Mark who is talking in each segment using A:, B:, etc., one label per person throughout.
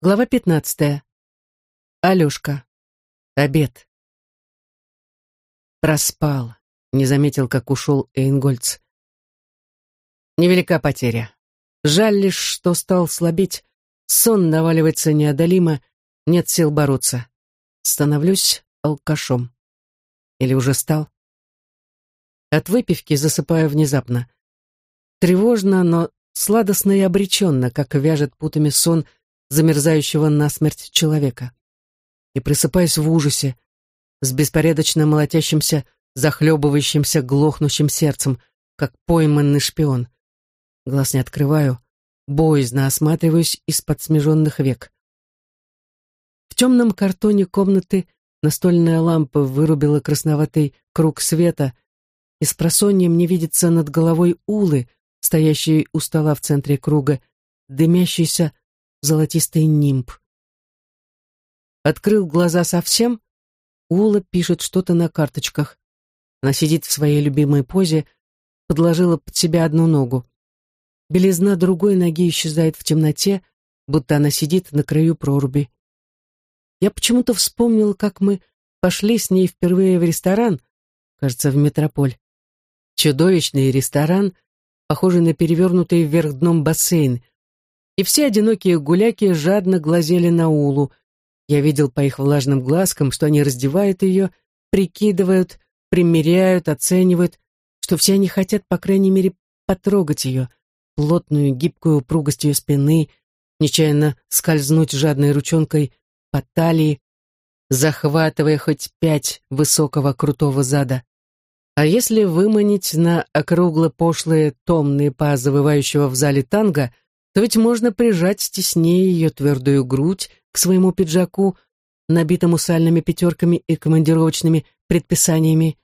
A: Глава пятнадцатая. Алешка. Обед. Проспал. Не заметил, как ушел Эйнгольц. Невелика потеря. Жаль лишь, что стал слабеть. Сон наваливается неодолимо, нет сил бороться. Становлюсь алкашом. Или уже стал? От выпивки засыпаю внезапно. Тревожно, но сладостно и обреченно, как вяжет путами сон замерзающего насмерть человека. И просыпаюсь в ужасе, с беспорядочно молотящимся, захлебывающимся, глохнущим сердцем, как пойманный шпион. Глаз не открываю, боязно осматриваюсь из-под смеженных век. В темном картоне комнаты настольная лампа вырубила красноватый круг света, и с просоньем не видится над головой улы, стоящей у стола в центре круга, дымящийся золотистый нимб. Открыл глаза совсем, Ула пишет что-то на карточках. Она сидит в своей любимой позе, подложила под себя одну ногу. Белизна другой ноги исчезает в темноте, будто она сидит на краю проруби. Я почему-то вспомнил, как мы пошли с ней впервые в ресторан, кажется, в метрополь. Чудовищный ресторан, похожий на перевернутый вверх дном бассейн, и все одинокие гуляки жадно глазели на Улу. Я видел по их влажным глазкам, что они раздевают ее, прикидывают, примеряют, оценивают, что все они хотят, по крайней мере, потрогать ее, плотную, гибкую упругость ее спины, нечаянно скользнуть жадной ручонкой по талии, захватывая хоть пять высокого крутого зада. А если выманить на округло-пошлые томные пазы вывающего в зале танго — то ведь можно прижать теснее ее твердую грудь к своему пиджаку, набитому сальными пятерками и командировочными предписаниями.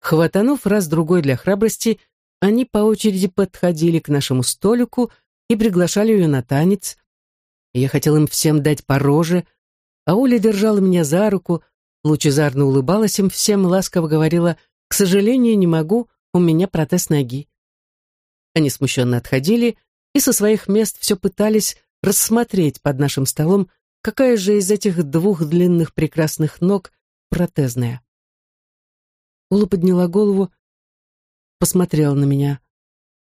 A: Хватанув раз-другой для храбрости, они по очереди подходили к нашему столику и приглашали ее на танец. Я хотел им всем дать по роже, а Оля держала меня за руку, лучезарно улыбалась им всем, ласково говорила, «К сожалению, не могу, у меня протез ноги». Они смущенно отходили, и со своих мест все пытались рассмотреть под нашим столом, какая же из этих двух длинных прекрасных ног протезная. Ула подняла голову, посмотрела на меня,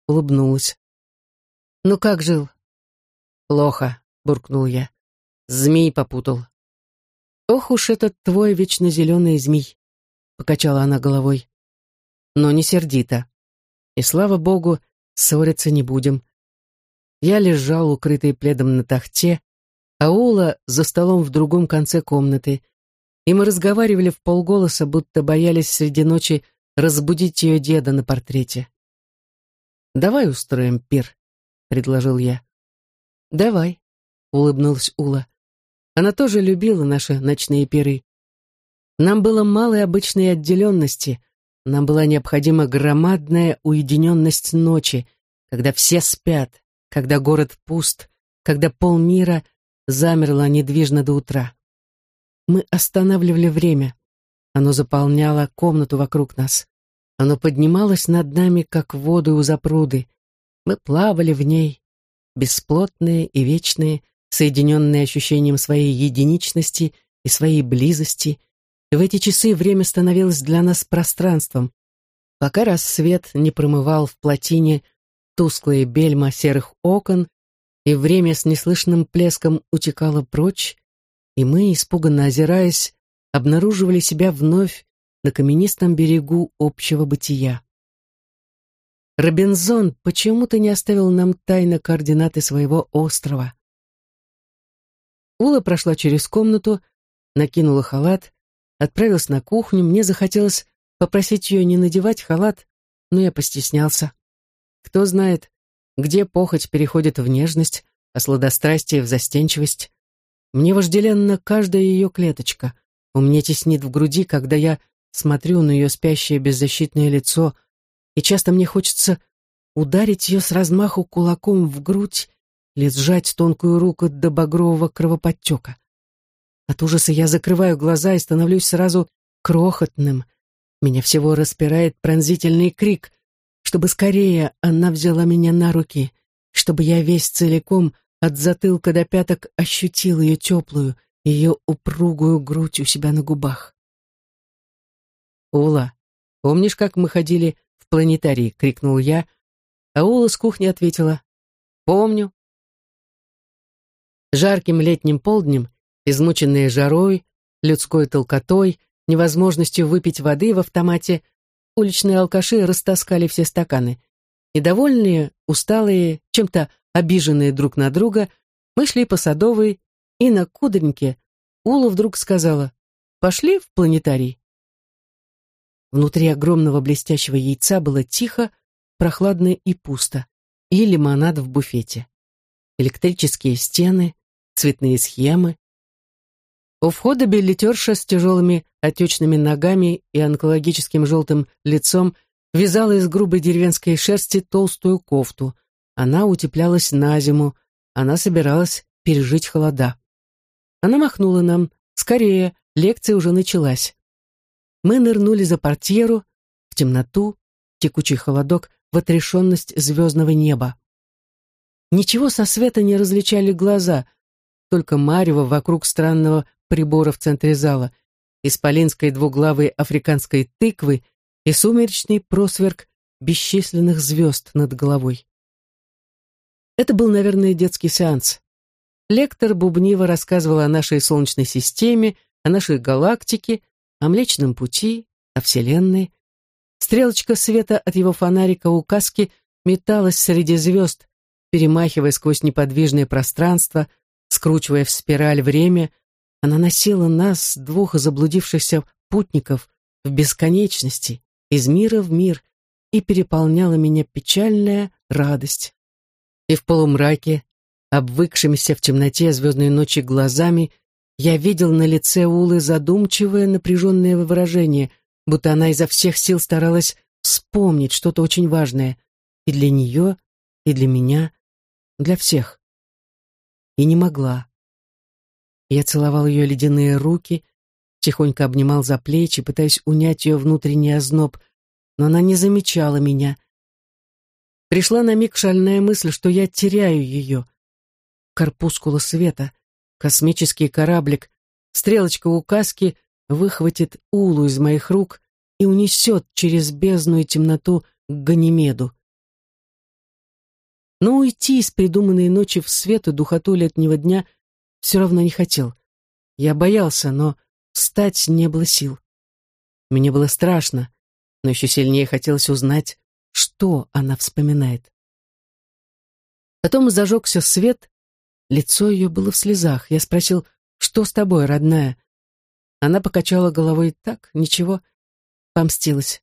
A: улыбнулась. «Ну как жил?» «Плохо», — буркнул я. «Змей попутал». «Ох уж этот твой вечно зеленый змей», — покачала она головой. «Но не сердито. И слава богу, ссориться не будем. Я лежал, укрытый пледом на тахте, а Ула за столом в другом конце комнаты, и мы разговаривали в полголоса, будто боялись среди ночи разбудить ее деда на портрете. «Давай устроим пир», — предложил я. «Давай», — улыбнулась Ула. Она тоже любила наши ночные пиры. Нам было мало обычной отделенности, нам была необходима громадная уединенность ночи, когда все спят, когда город пуст, когда полмира замерло недвижно до утра. Мы останавливали время. Оно заполняло комнату вокруг нас. Оно поднималось над нами, как воду у запруды. Мы плавали в ней, бесплотные и вечные, соединенные ощущением своей единичности и своей близости. И в эти часы время становилось для нас пространством, пока рассвет не промывал в плотине тусклые бельма серых окон, и время с неслышным плеском утекало прочь, и мы, испуганно озираясь, обнаруживали себя вновь на каменистом берегу общего бытия. Робинзон почему-то не оставил нам тайно координаты своего острова. Ула прошла через комнату, накинула халат, отправилась на кухню. Мне захотелось попросить ее не надевать халат, но я постеснялся. Кто знает, где похоть переходит в нежность, а сладострастие в застенчивость. Мне вожделенна каждая ее клеточка. У меня теснит в груди, когда я смотрю на ее спящее беззащитное лицо, и часто мне хочется ударить ее с размаху кулаком в грудь или сжать тонкую руку до багрового кровоподтека. От ужаса я закрываю глаза и становлюсь сразу крохотным. Меня всего распирает пронзительный крик, чтобы скорее она взяла меня на руки, чтобы я весь целиком от затылка до пяток ощутил ее теплую, ее упругую грудь у себя на губах. «Ула, помнишь, как мы ходили в планетарий?» — крикнул я, а Ула с кухни ответила «Помню». Жарким летним полднем, измученные жарой, людской толкотой, невозможностью выпить воды в автомате, уличные алкаши растаскали все стаканы. И довольные, усталые, чем-то обиженные друг на друга, мы шли по Садовой, и на Кудреньке Ула вдруг сказала «Пошли в планетарий». Внутри огромного блестящего яйца было тихо, прохладно и пусто, и лимонад в буфете. Электрические стены, цветные схемы. У входа билетерша с тяжелыми отечными ногами и онкологическим желтым лицом вязала из грубой деревенской шерсти толстую кофту. Она утеплялась на зиму, она собиралась пережить холода. Она махнула нам «Скорее, лекция уже началась». Мы нырнули за портьеру, в темноту, текучий холодок, в отрешенность звездного неба. Ничего со света не различали глаза, только марево вокруг странного прибора в центре зала, исполинской двуглавой африканской тыквы и сумеречный просверк бесчисленных звезд над головой. Это был, наверное, детский сеанс. Лектор бубниво рассказывал о нашей Солнечной системе, о нашей галактике, о Млечном Пути, о Вселенной. Стрелочка света от его фонарика у каски металась среди звезд, перемахивая сквозь неподвижное пространство, скручивая в спираль время, она носила нас, двух заблудившихся путников, в бесконечности, из мира в мир, и переполняла меня печальная радость. И в полумраке, обвыкшимися в темноте звездной ночи глазами, я видел на лице Улы задумчивое напряженное выражение, будто она изо всех сил старалась вспомнить что-то очень важное и для нее, и для меня, для всех. И не могла. Я целовал ее ледяные руки, тихонько обнимал за плечи, пытаясь унять ее внутренний озноб, но она не замечала меня. Пришла на миг шальная мысль, что я теряю ее. Корпускула света, космический кораблик, стрелочка указки выхватит Улу из моих рук и унесет через бездну и темноту к Ганимеду. Но уйти из придуманной ночи в свет и духоту летнего дня все равно не хотел. Я боялся, но встать не было сил. Мне было страшно, но еще сильнее хотелось узнать, что она вспоминает. Потом зажегся свет, лицо ее было в слезах. Я спросил, что с тобой, родная? Она покачала головой так, ничего, помстилась.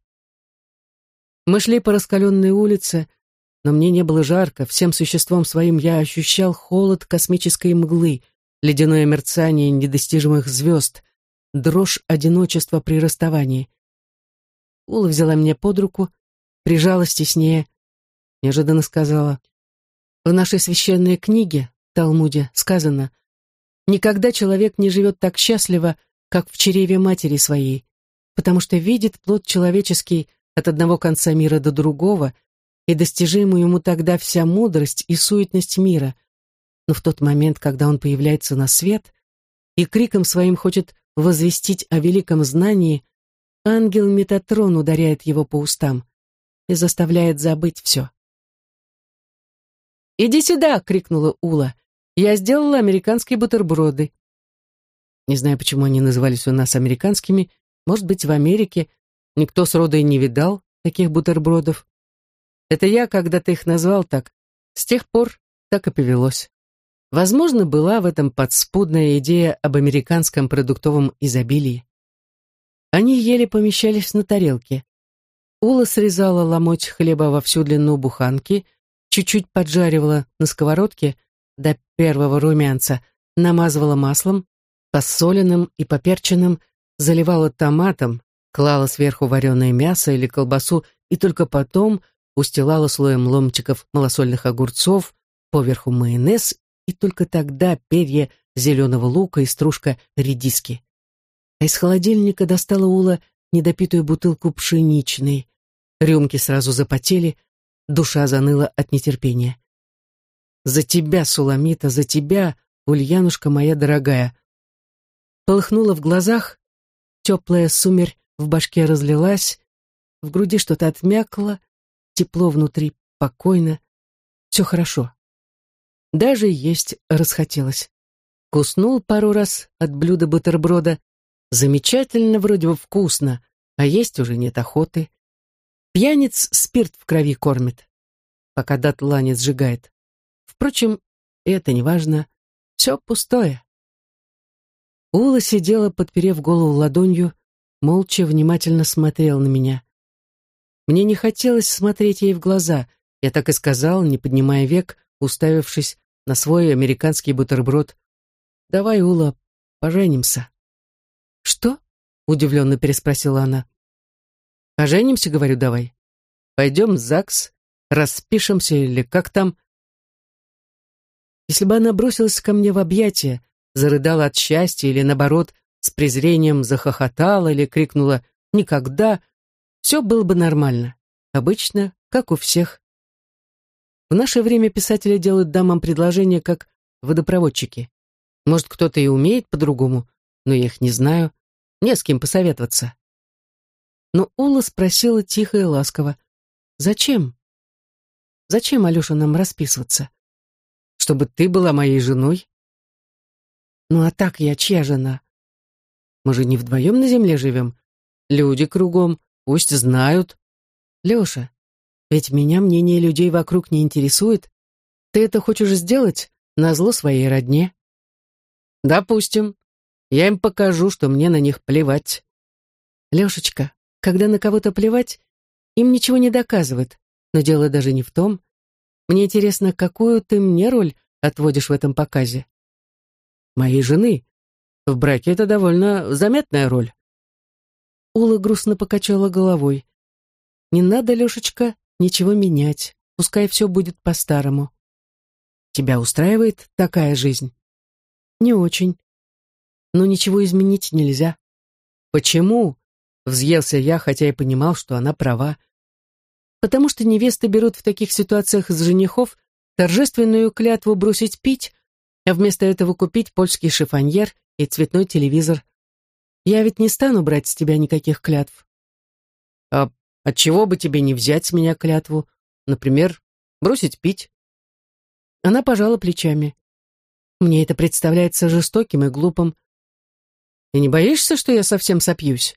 A: Мы шли по раскаленной улице, но мне не было жарко, всем существом своим я ощущал холод космической мглы, ледяное мерцание недостижимых звезд, дрожь одиночества при расставании. Ула взяла меня под руку, прижалась теснее, неожиданно сказала, «В нашей священной книге, Талмуде, сказано, «Никогда человек не живет так счастливо, как в чреве матери своей, потому что видит плод человеческий от одного конца мира до другого, и достижима ему тогда вся мудрость и суетность мира, но в тот момент, когда он появляется на свет и криком своим хочет возвестить о великом знании, ангел Метатрон ударяет его по устам и заставляет забыть все. «Иди сюда!» — крикнула Ула. «Я сделала американские бутерброды». Не знаю, почему они назывались у нас американскими. Может быть, в Америке никто с рода не видал таких бутербродов. Это я когда-то их назвал так. С тех пор так и повелось. Возможно, была в этом подспудная идея об американском продуктовом изобилии. Они еле помещались на тарелке. Ула срезала ломоть хлеба во всю длину буханки, чуть-чуть поджаривала на сковородке до первого румянца, намазывала маслом, посоленным и поперченным, заливала томатом, клала сверху вареное мясо или колбасу и только потом устилала слоем ломтиков малосольных огурцов, поверху майонез и только тогда перья зеленого лука и стружка редиски. А из холодильника достала Ула недопитую бутылку пшеничной. Рюмки сразу запотели, душа заныла от нетерпения. За тебя, Суламита, за тебя, Ульянушка моя дорогая. Полыхнула в глазах, теплая сумерь в башке разлилась, в груди что-то отмякло, тепло внутри, покойно. Все хорошо. Даже есть расхотелось. Куснул пару раз от блюда бутерброда. Замечательно, вроде бы вкусно, а есть уже нет охоты. Пьяниц спирт в крови кормит, пока дотла не сжигает. Впрочем, это не важно. Все пустое. Ула сидела, подперев голову ладонью, молча внимательно смотрел на меня. Мне не хотелось смотреть ей в глаза. Я так и сказал, не поднимая век, уставившись на свой американский бутерброд. «Давай, Ула, поженимся». «Что?» — удивленно переспросила она. «Поженимся, говорю, давай. Пойдем в ЗАГС, распишемся или как там». Если бы она бросилась ко мне в объятия, зарыдала от счастья или, наоборот, с презрением захохотала или крикнула «никогда», все было бы нормально. Обычно, как у всех. В наше время писатели делают дамам предложения как водопроводчики. Может, кто-то и умеет по-другому, но я их не знаю. Не с кем посоветоваться. Но Ула спросила тихо и ласково. «Зачем? Зачем, Алеша, нам расписываться? Чтобы ты была моей женой?» «Ну а так я чья жена? Мы же не вдвоем на земле живем. Люди кругом, Пусть знают. Леша, ведь меня мнение людей вокруг не интересует. Ты это хочешь сделать на зло своей родне? Допустим. Я им покажу, что мне на них плевать. Лешечка, когда на кого-то плевать, им ничего не доказывает. Но дело даже не в том. Мне интересно, какую ты мне роль отводишь в этом показе? Моей жены. В браке это довольно заметная роль. Ула грустно покачала головой. «Не надо, Лешечка, ничего менять. Пускай все будет по-старому». «Тебя устраивает такая жизнь?» «Не очень. Но ничего изменить нельзя». «Почему?» — взъелся я, хотя и понимал, что она права. «Потому что невесты берут в таких ситуациях с женихов торжественную клятву бросить пить, а вместо этого купить польский шифоньер и цветной телевизор. Я ведь не стану брать с тебя никаких клятв. А от чего бы тебе не взять с меня клятву? Например, бросить пить? Она пожала плечами. Мне это представляется жестоким и глупым. И не боишься, что я совсем сопьюсь?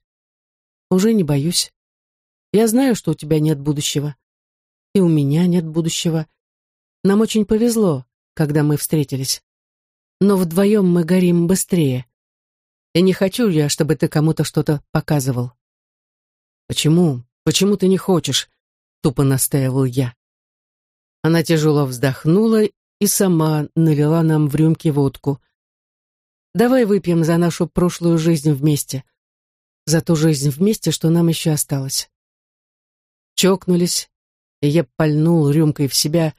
A: Уже не боюсь. Я знаю, что у тебя нет будущего. И у меня нет будущего. Нам очень повезло, когда мы встретились. Но вдвоем мы горим быстрее. И не хочу я, чтобы ты кому-то что-то показывал. Почему? Почему ты не хочешь? Тупо настаивал я. Она тяжело вздохнула и сама налила нам в рюмки водку. Давай выпьем за нашу прошлую жизнь вместе. За ту жизнь вместе, что нам еще осталось. Чокнулись, и я пальнул рюмкой в себя,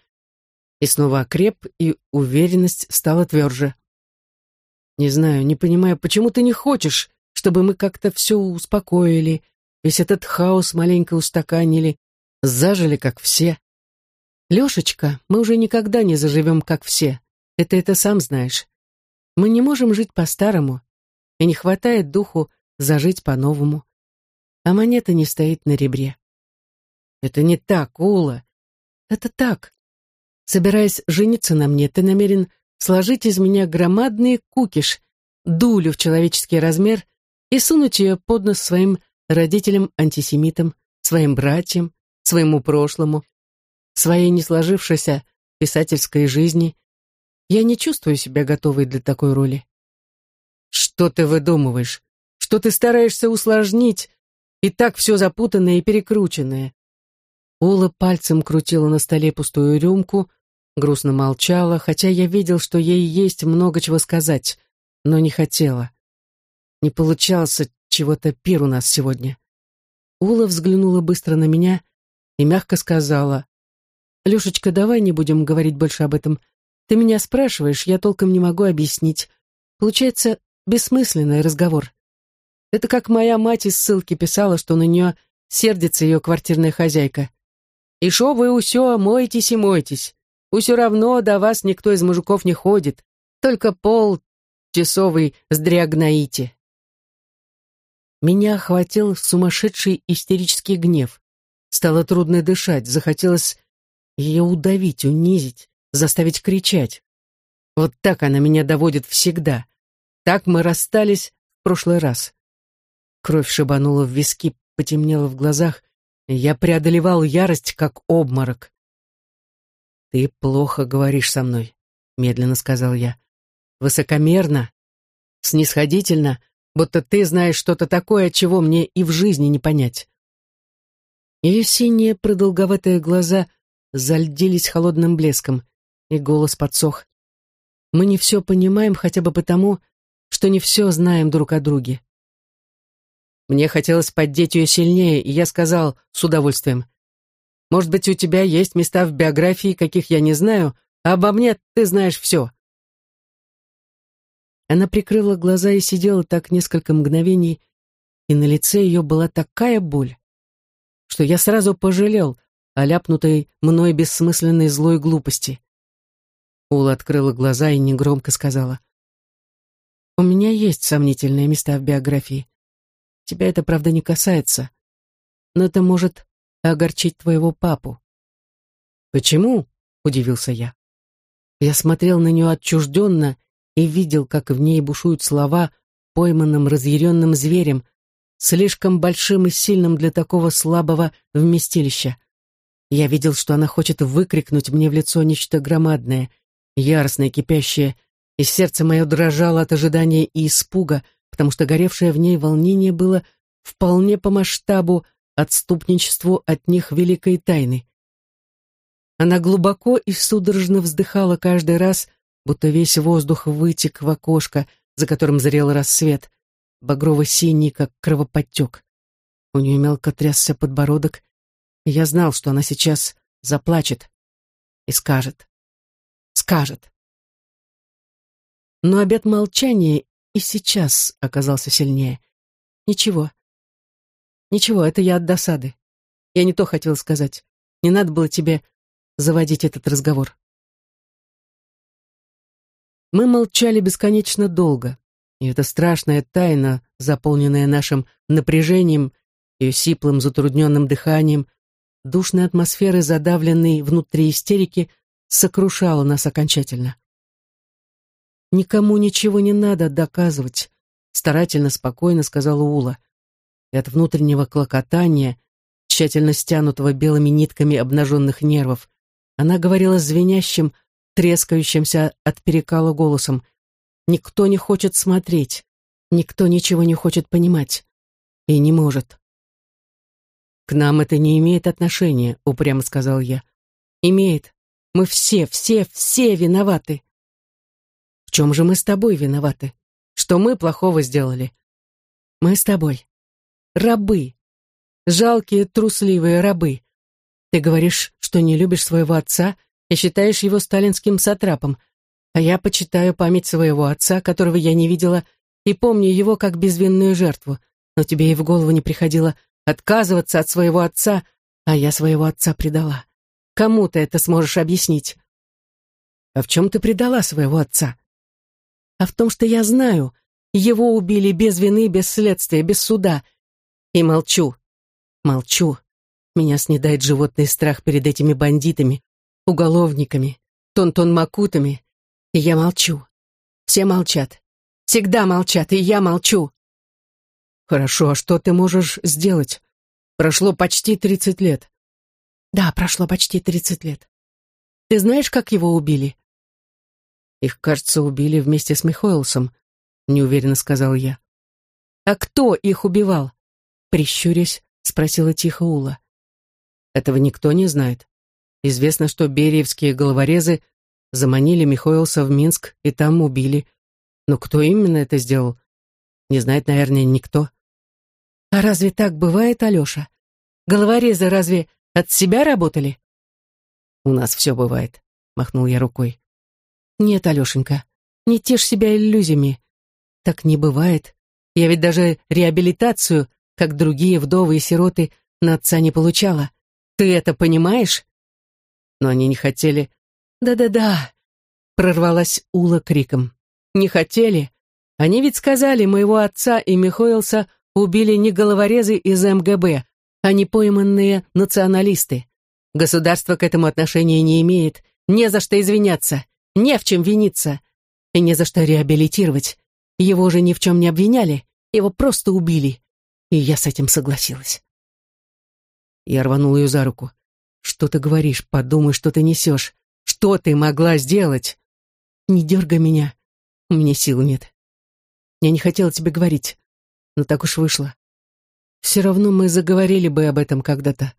A: и снова окреп, и уверенность стала тверже. Не знаю, не понимаю, почему ты не хочешь, чтобы мы как-то все успокоили, весь этот хаос маленько устаканили, зажили, как все. Лешечка, мы уже никогда не заживем, как все. Это это сам знаешь. Мы не можем жить по-старому, и не хватает духу зажить по-новому. А монета не стоит на ребре. Это не так, Ула. Это так. Собираясь жениться на мне, ты намерен сложить из меня громадный кукиш, дулю в человеческий размер и сунуть ее под нос своим родителям-антисемитам, своим братьям, своему прошлому, своей не сложившейся писательской жизни. Я не чувствую себя готовой для такой роли. Что ты выдумываешь? Что ты стараешься усложнить? И так все запутанное и перекрученное. Ула пальцем крутила на столе пустую рюмку, грустно молчала, хотя я видел, что ей есть много чего сказать, но не хотела. Не получался чего-то пир у нас сегодня. Ула взглянула быстро на меня и мягко сказала, «Лешечка, давай не будем говорить больше об этом. Ты меня спрашиваешь, я толком не могу объяснить. Получается бессмысленный разговор. Это как моя мать из ссылки писала, что на нее сердится ее квартирная хозяйка. «И шо вы усё, моетесь и моетесь. Все равно до вас никто из мужиков не ходит, только пол часовый сдрягнаите. Меня охватил сумасшедший истерический гнев. Стало трудно дышать, захотелось ее удавить, унизить, заставить кричать. Вот так она меня доводит всегда. Так мы расстались в прошлый раз. Кровь шибанула в виски, потемнело в глазах. Я преодолевал ярость, как обморок. «Ты плохо говоришь со мной», — медленно сказал я. «Высокомерно, снисходительно, будто ты знаешь что-то такое, чего мне и в жизни не понять». Ее синие продолговатые глаза зальдились холодным блеском, и голос подсох. Мы не все понимаем хотя бы потому, что не все знаем друг о друге. Мне хотелось поддеть ее сильнее, и я сказал с удовольствием, «Может быть, у тебя есть места в биографии, каких я не знаю, а обо мне ты знаешь все». Она прикрыла глаза и сидела так несколько мгновений, и на лице ее была такая боль, что я сразу пожалел о ляпнутой мной бессмысленной злой глупости. Ула открыла глаза и негромко сказала. «У меня есть сомнительные места в биографии. Тебя это, правда, не касается. Но это может огорчить твоего папу». «Почему?» — удивился я. Я смотрел на нее отчужденно и видел, как в ней бушуют слова пойманным разъяренным зверем, слишком большим и сильным для такого слабого вместилища. Я видел, что она хочет выкрикнуть мне в лицо нечто громадное — яростное, кипящее, и сердце мое дрожало от ожидания и испуга, потому что горевшее в ней волнение было вполне по масштабу отступничеству от них великой тайны. Она глубоко и судорожно вздыхала каждый раз, будто весь воздух вытек в окошко, за которым зрел рассвет, багрово-синий, как кровоподтек. У нее мелко трясся подбородок, и я знал, что она сейчас заплачет и скажет скажет. Но обет молчания и сейчас оказался сильнее. Ничего. Ничего, это я от досады. Я не то хотел сказать. Не надо было тебе заводить этот разговор. Мы молчали бесконечно долго, и эта страшная тайна, заполненная нашим напряжением, ее сиплым затрудненным дыханием, душной атмосферой задавленной внутри истерики, сокрушало нас окончательно. «Никому ничего не надо доказывать», — старательно, спокойно сказала Ула. И от внутреннего клокотания, тщательно стянутого белыми нитками обнаженных нервов, она говорила звенящим, трескающимся от перекала голосом. «Никто не хочет смотреть, никто ничего не хочет понимать и не может». «К нам это не имеет отношения», — упрямо сказал я. «Имеет. Мы все, все, все виноваты. В чем же мы с тобой виноваты? Что мы плохого сделали? Мы с тобой. Рабы. Жалкие, трусливые рабы. Ты говоришь, что не любишь своего отца и считаешь его сталинским сатрапом, а я почитаю память своего отца, которого я не видела, и помню его как безвинную жертву, но тебе и в голову не приходило отказываться от своего отца, а я своего отца предала. Кому ты это сможешь объяснить? А в чем ты предала своего отца? А в том, что я знаю, его убили без вины, без следствия, без суда. И молчу. Молчу. Меня снедает животный страх перед этими бандитами, уголовниками, тон-тон-макутами. И я молчу. Все молчат. Всегда молчат, и я молчу. Хорошо, а что ты можешь сделать? Прошло почти тридцать лет. Да, прошло почти тридцать лет. Ты знаешь, как его убили? Их, кажется, убили вместе с Михоэлсом, неуверенно сказал я. А кто их убивал? Прищурясь, спросила тихо Ула. Этого никто не знает. Известно, что бериевские головорезы заманили Михоэлса в Минск и там убили. Но кто именно это сделал, не знает, наверное, никто. А разве так бывает, Алеша? Головорезы разве от себя работали?» «У нас все бывает», — махнул я рукой. «Нет, Алешенька, не тешь себя иллюзиями. Так не бывает. Я ведь даже реабилитацию, как другие вдовы и сироты, на отца не получала. Ты это понимаешь?» Но они не хотели. «Да-да-да», — прорвалась Ула криком. «Не хотели? Они ведь сказали, моего отца и Михоэлса убили не головорезы из МГБ, а не пойманные националисты. Государство к этому отношения не имеет, не за что извиняться, не в чем виниться и не за что реабилитировать. Его же ни в чем не обвиняли, его просто убили. И я с этим согласилась. Я рванул ее за руку. «Что ты говоришь? Подумай, что ты несешь. Что ты могла сделать?» «Не дергай меня. У меня сил нет. Я не хотела тебе говорить, но так уж вышло. Все равно мы заговорили бы об этом когда-то.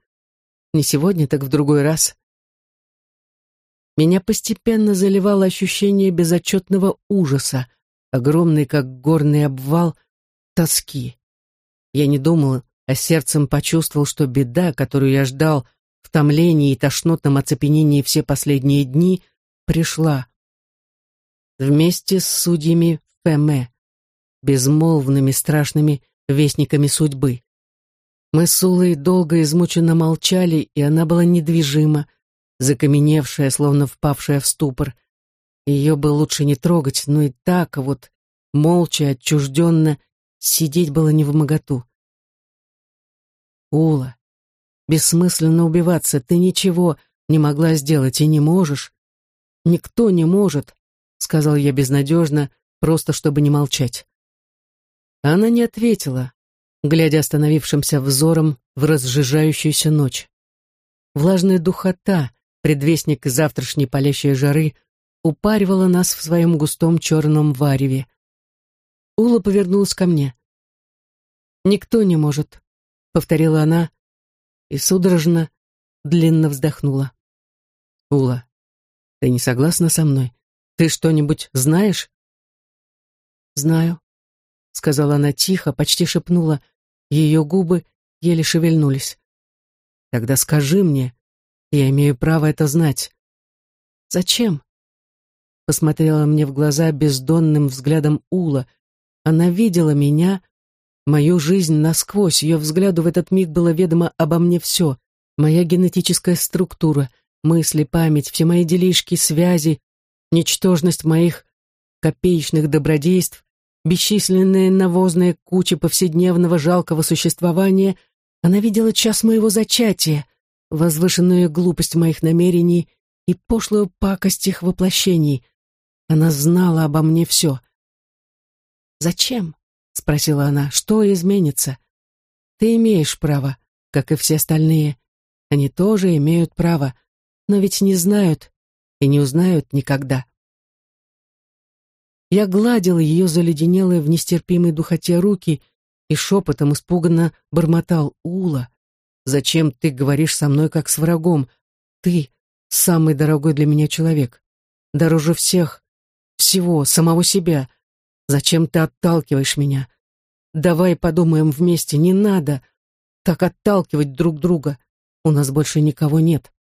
A: Не сегодня, так в другой раз. Меня постепенно заливало ощущение безотчетного ужаса, огромный, как горный обвал, тоски. Я не думал, а сердцем почувствовал, что беда, которую я ждал в томлении и тошнотном оцепенении все последние дни, пришла. Вместе с судьями Феме, безмолвными страшными вестниками судьбы. Мы с Улой долго измученно молчали, и она была недвижима, закаменевшая, словно впавшая в ступор. Ее бы лучше не трогать, но и так вот, молча, отчужденно, сидеть было не в моготу. Ула, бессмысленно убиваться, ты ничего не могла сделать и не можешь. Никто не может, сказал я безнадежно, просто чтобы не молчать. Она не ответила, глядя остановившимся взором в разжижающуюся ночь. Влажная духота, предвестник завтрашней палящей жары, упаривала нас в своем густом черном вареве. Ула повернулась ко мне. «Никто не может», — повторила она и судорожно, длинно вздохнула. «Ула, ты не согласна со мной? Ты что-нибудь знаешь?» «Знаю», сказала она тихо, почти шепнула. Ее губы еле шевельнулись. Тогда скажи мне, я имею право это знать. Зачем? Посмотрела мне в глаза бездонным взглядом Ула. Она видела меня, мою жизнь насквозь. Ее взгляду в этот миг было ведомо обо мне все. Моя генетическая структура, мысли, память, все мои делишки, связи, ничтожность моих копеечных добродейств, бесчисленные навозные кучи повседневного жалкого существования, она видела час моего зачатия, возвышенную глупость моих намерений и пошлую пакость их воплощений. Она знала обо мне все. «Зачем?» — спросила она. «Что изменится?» «Ты имеешь право, как и все остальные. Они тоже имеют право, но ведь не знают и не узнают никогда». Я гладил ее заледенелые в нестерпимой духоте руки и шепотом испуганно бормотал «Ула, зачем ты говоришь со мной как с врагом? Ты — самый дорогой для меня человек, дороже всех, всего, самого себя. Зачем ты отталкиваешь меня? Давай подумаем вместе, не надо так отталкивать друг друга. У нас больше никого нет».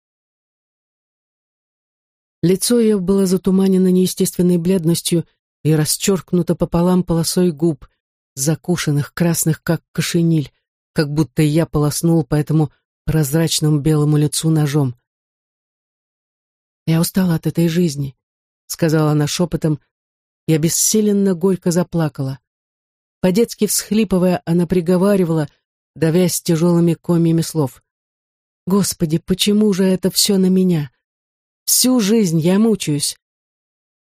A: Лицо ее было затуманено неестественной бледностью и расчеркнута пополам полосой губ, закушенных красных, как кошениль, как будто я полоснул по этому прозрачному белому лицу ножом. «Я устала от этой жизни», — сказала она шепотом, и обессиленно горько заплакала. По-детски всхлипывая, она приговаривала, давясь тяжелыми комьями слов. «Господи, почему же это все на меня? Всю жизнь я мучаюсь.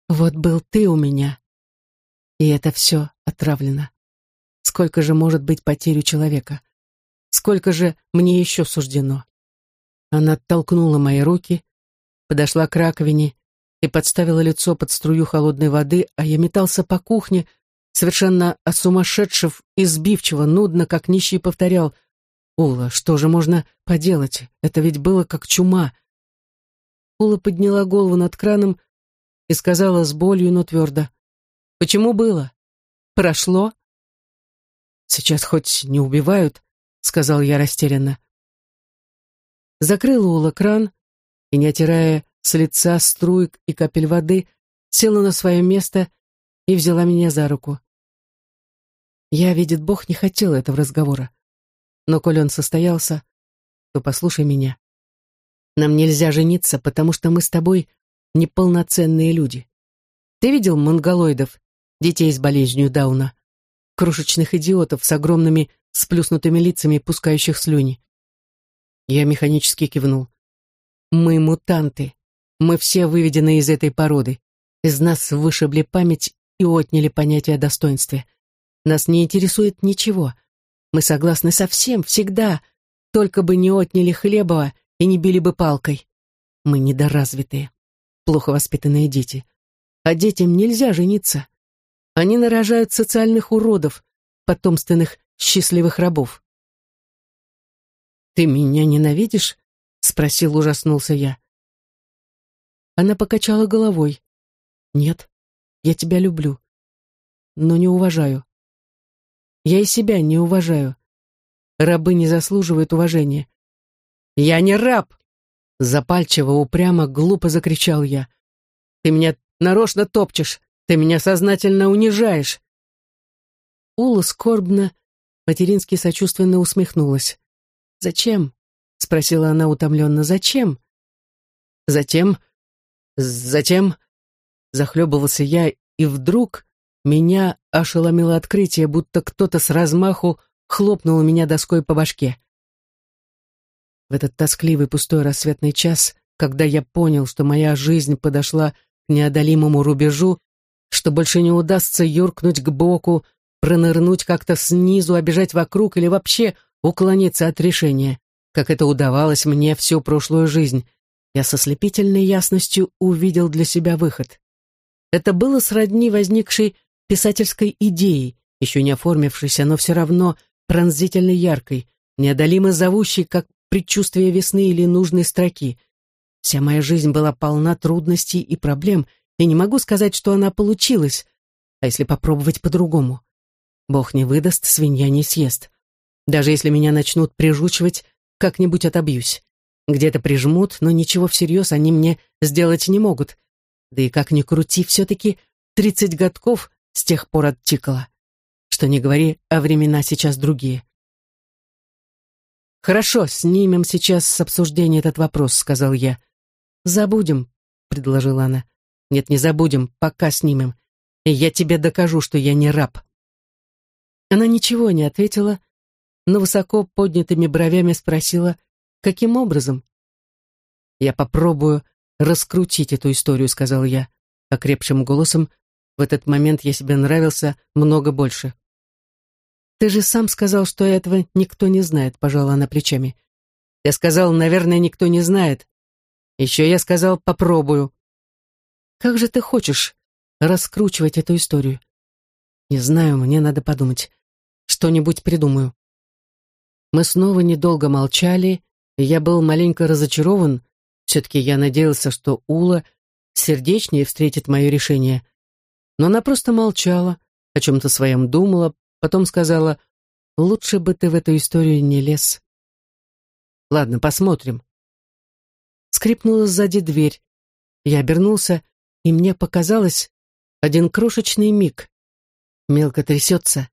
A: Вот был ты у меня, и это все отравлено. Сколько же может быть потерь у человека? Сколько же мне еще суждено? Она оттолкнула мои руки, подошла к раковине и подставила лицо под струю холодной воды, а я метался по кухне, совершенно осумасшедшив и сбивчиво, нудно, как нищий повторял, «Ула, что же можно поделать? Это ведь было как чума». Ула подняла голову над краном и сказала с болью, но твердо, Почему было? Прошло? Сейчас хоть не убивают, сказал я растерянно. Закрыла Ула кран и, не отирая с лица струек и капель воды, села на свое место и взяла меня за руку. Я, видит Бог, не хотела этого разговора. Но коль он состоялся, то послушай меня. Нам нельзя жениться, потому что мы с тобой неполноценные люди. Ты видел монголоидов, детей с болезнью Дауна? Крошечных идиотов с огромными сплюснутыми лицами, пускающих слюни. Я механически кивнул. Мы мутанты. Мы все выведены из этой породы. Из нас вышибли память и отняли понятие о достоинстве. Нас не интересует ничего. Мы согласны со всем, всегда, только бы не отняли хлебова и не били бы палкой. Мы недоразвитые, плохо воспитанные дети. А детям нельзя жениться. Они нарожают социальных уродов, потомственных счастливых рабов. «Ты меня ненавидишь?» — спросил, ужаснулся я. Она покачала головой. «Нет, я тебя люблю, но не уважаю. Я и себя не уважаю. Рабы не заслуживают уважения. «Я не раб!» Запальчиво, упрямо, глупо закричал я. «Ты меня нарочно топчешь! Ты меня сознательно унижаешь!» Ула скорбно, матерински сочувственно усмехнулась. «Зачем?» — спросила она утомленно. «Зачем?» «Затем... затем...» Захлебывался я, и вдруг меня ошеломило открытие, будто кто-то с размаху хлопнул меня доской по башке. В этот тоскливый пустой рассветный час, когда я понял, что моя жизнь подошла к неодолимому рубежу, что больше не удастся юркнуть к боку, пронырнуть как-то снизу, обижать вокруг или вообще уклониться от решения, как это удавалось мне всю прошлую жизнь, я со слепительной ясностью увидел для себя выход. Это было сродни возникшей писательской идеей, еще не оформившейся, но все равно пронзительно яркой, неодолимо зовущей, как предчувствие весны или нужной строки. Вся моя жизнь была полна трудностей и проблем, и не могу сказать, что она получилась, а если попробовать по-другому? Бог не выдаст, свинья не съест. Даже если меня начнут прижучивать, как-нибудь отобьюсь. Где-то прижмут, но ничего всерьез они мне сделать не могут. Да и как ни крути, все-таки тридцать годков с тех пор оттикало. Что не говори, а времена сейчас другие. «Хорошо, снимем сейчас с обсуждения этот вопрос», — сказал я. «Забудем», — предложила она. «Нет, не забудем, пока снимем. И я тебе докажу, что я не раб». Она ничего не ответила, но высоко поднятыми бровями спросила, каким образом. «Я попробую раскрутить эту историю», — сказал я, окрепшим голосом. В этот момент я себе нравился много больше. «Ты же сам сказал, что этого никто не знает», — пожала она плечами. «Я сказал, наверное, никто не знает. Еще я сказал, попробую». «Как же ты хочешь раскручивать эту историю?» «Не знаю, мне надо подумать. Что-нибудь придумаю». Мы снова недолго молчали, я был маленько разочарован. Все-таки я надеялся, что Ула сердечнее встретит мое решение. Но она просто молчала, о чем-то своем думала, Потом сказала, лучше бы ты в эту историю не лез. Ладно, посмотрим. Скрипнула сзади дверь. Я обернулся, и мне показалось один крошечный миг. Мелко трясется,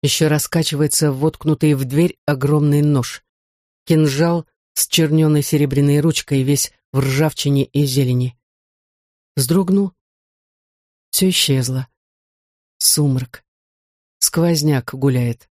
A: еще раскачивается воткнутый в дверь огромный нож. Кинжал с черненой серебряной ручкой, весь в ржавчине и зелени. Вздрогнул. Все исчезло. Сумрак. Сквозняк гуляет.